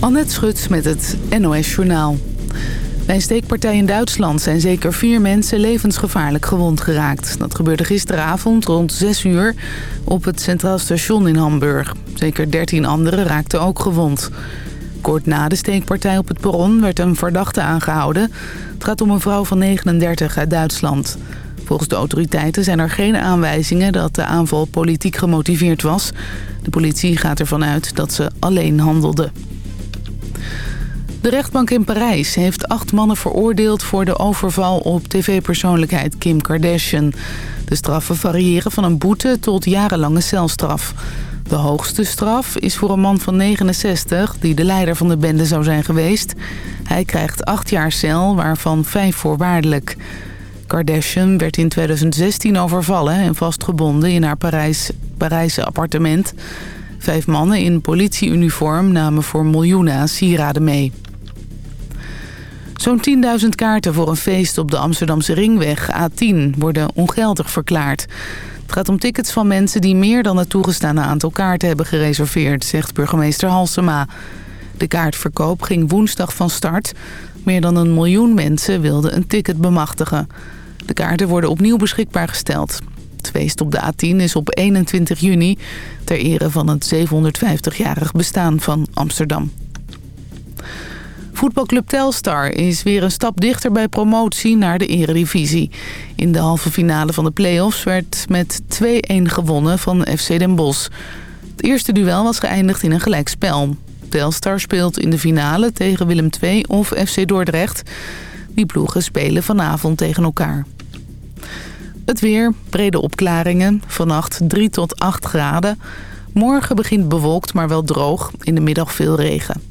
Annette Schut met het NOS Journaal. Bij een steekpartij in Duitsland zijn zeker vier mensen levensgevaarlijk gewond geraakt. Dat gebeurde gisteravond rond 6 uur op het Centraal Station in Hamburg. Zeker 13 anderen raakten ook gewond. Kort na de steekpartij op het perron werd een verdachte aangehouden. Het gaat om een vrouw van 39 uit Duitsland. Volgens de autoriteiten zijn er geen aanwijzingen dat de aanval politiek gemotiveerd was. De politie gaat ervan uit dat ze alleen handelde. De rechtbank in Parijs heeft acht mannen veroordeeld voor de overval op tv-persoonlijkheid Kim Kardashian. De straffen variëren van een boete tot jarenlange celstraf. De hoogste straf is voor een man van 69 die de leider van de bende zou zijn geweest. Hij krijgt acht jaar cel, waarvan vijf voorwaardelijk. Kardashian werd in 2016 overvallen en vastgebonden in haar Parijs, Parijse appartement. Vijf mannen in politieuniform namen voor miljoenen sieraden mee. Zo'n 10.000 kaarten voor een feest op de Amsterdamse ringweg A10 worden ongeldig verklaard. Het gaat om tickets van mensen die meer dan het toegestane aantal kaarten hebben gereserveerd, zegt burgemeester Halsema. De kaartverkoop ging woensdag van start. Meer dan een miljoen mensen wilden een ticket bemachtigen. De kaarten worden opnieuw beschikbaar gesteld. Het feest op de A10 is op 21 juni ter ere van het 750-jarig bestaan van Amsterdam. Voetbalclub Telstar is weer een stap dichter bij promotie naar de eredivisie. In de halve finale van de play-offs werd met 2-1 gewonnen van FC Den Bosch. Het eerste duel was geëindigd in een gelijkspel. Telstar speelt in de finale tegen Willem II of FC Dordrecht. Die ploegen spelen vanavond tegen elkaar. Het weer, brede opklaringen, vannacht 3 tot 8 graden. Morgen begint bewolkt, maar wel droog. In de middag veel regen.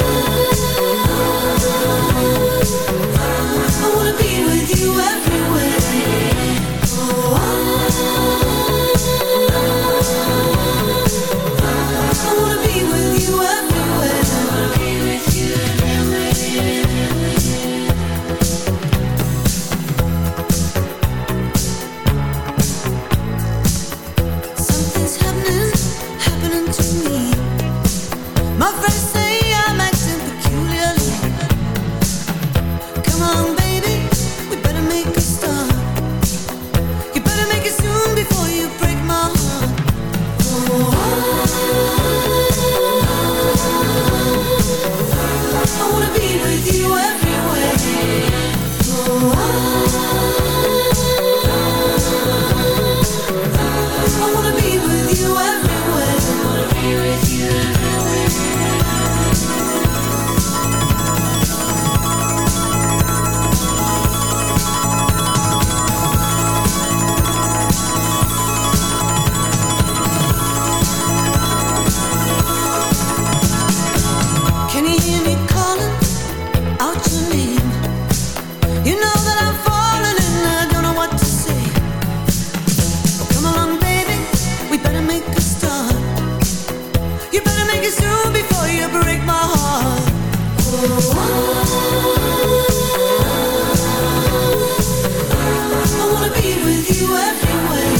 you everywhere.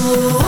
Oh.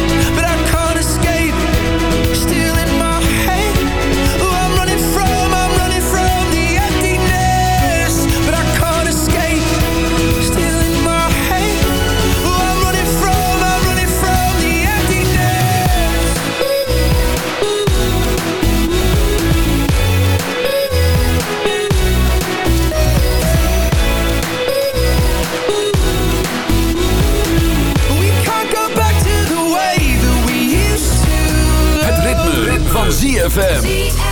ZFM.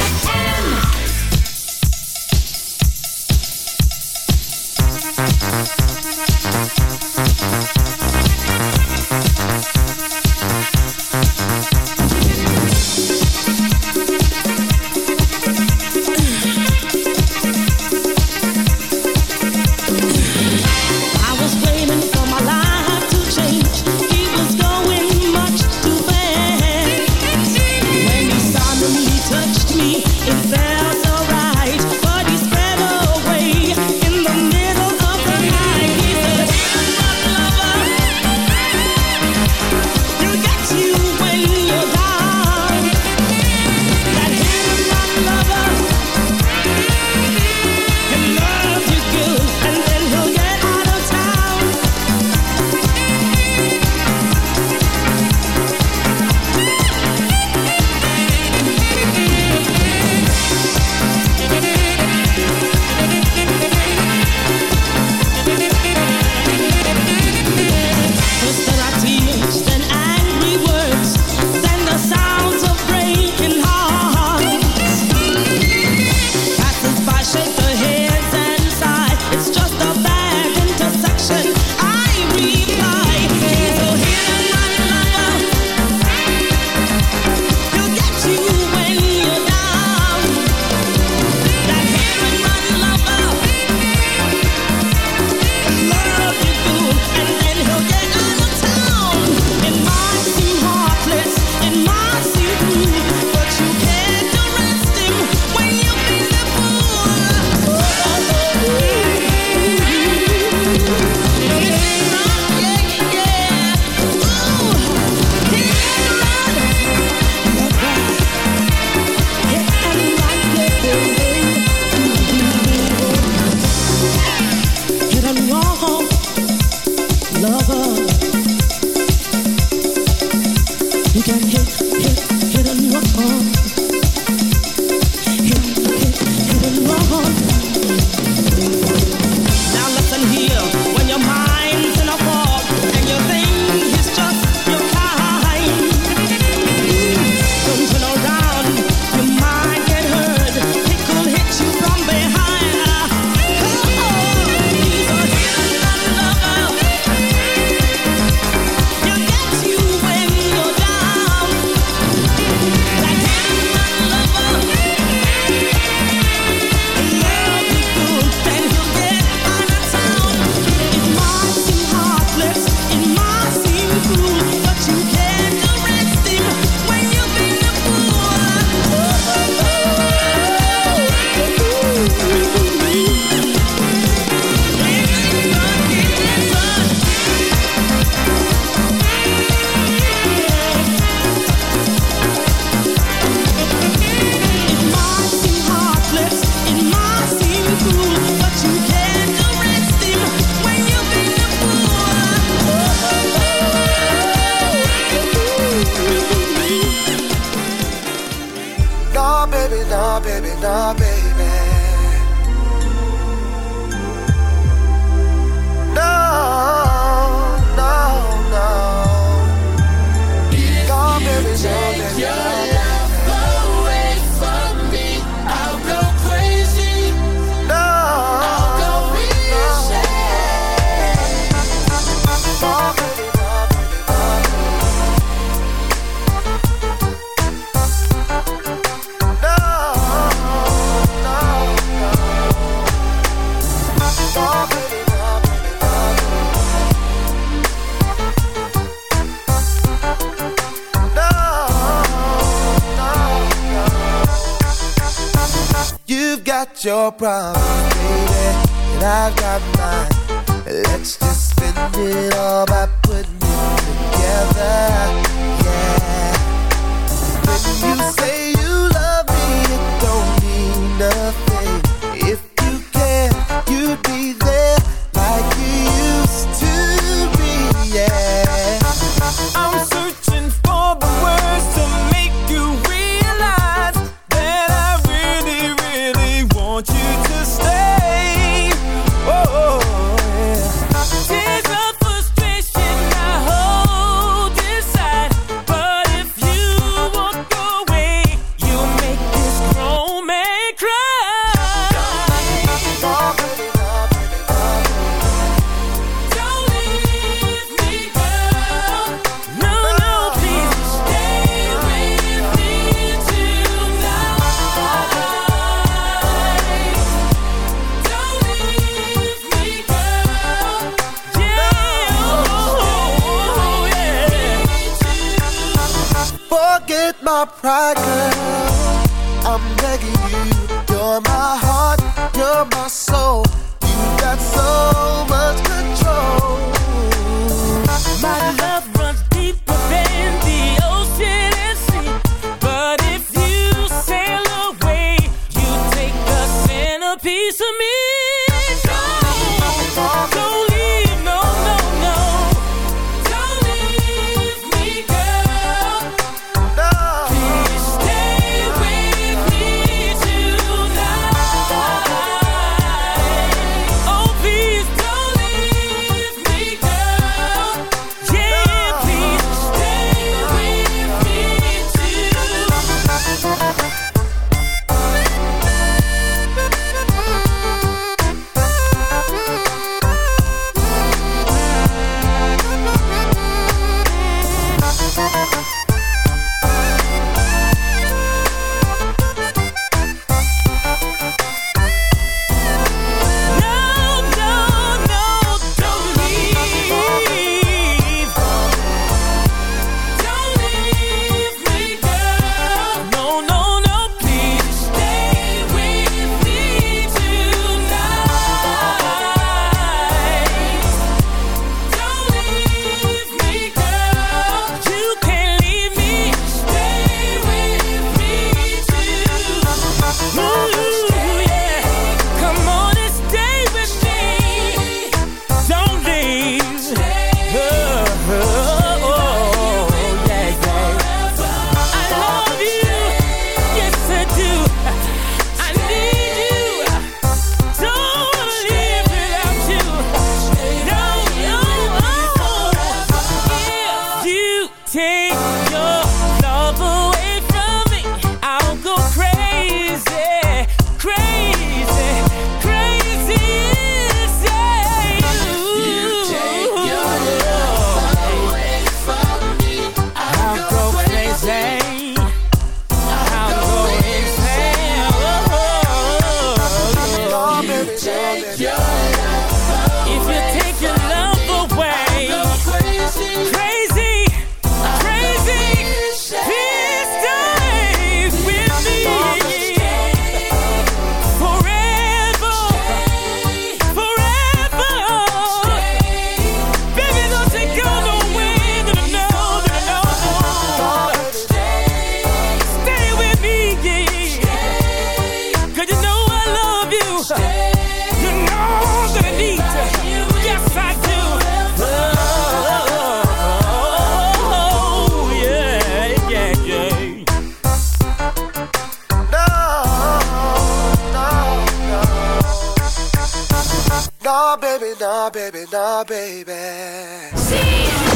baby, nah, baby, nah, baby. See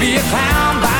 be a clown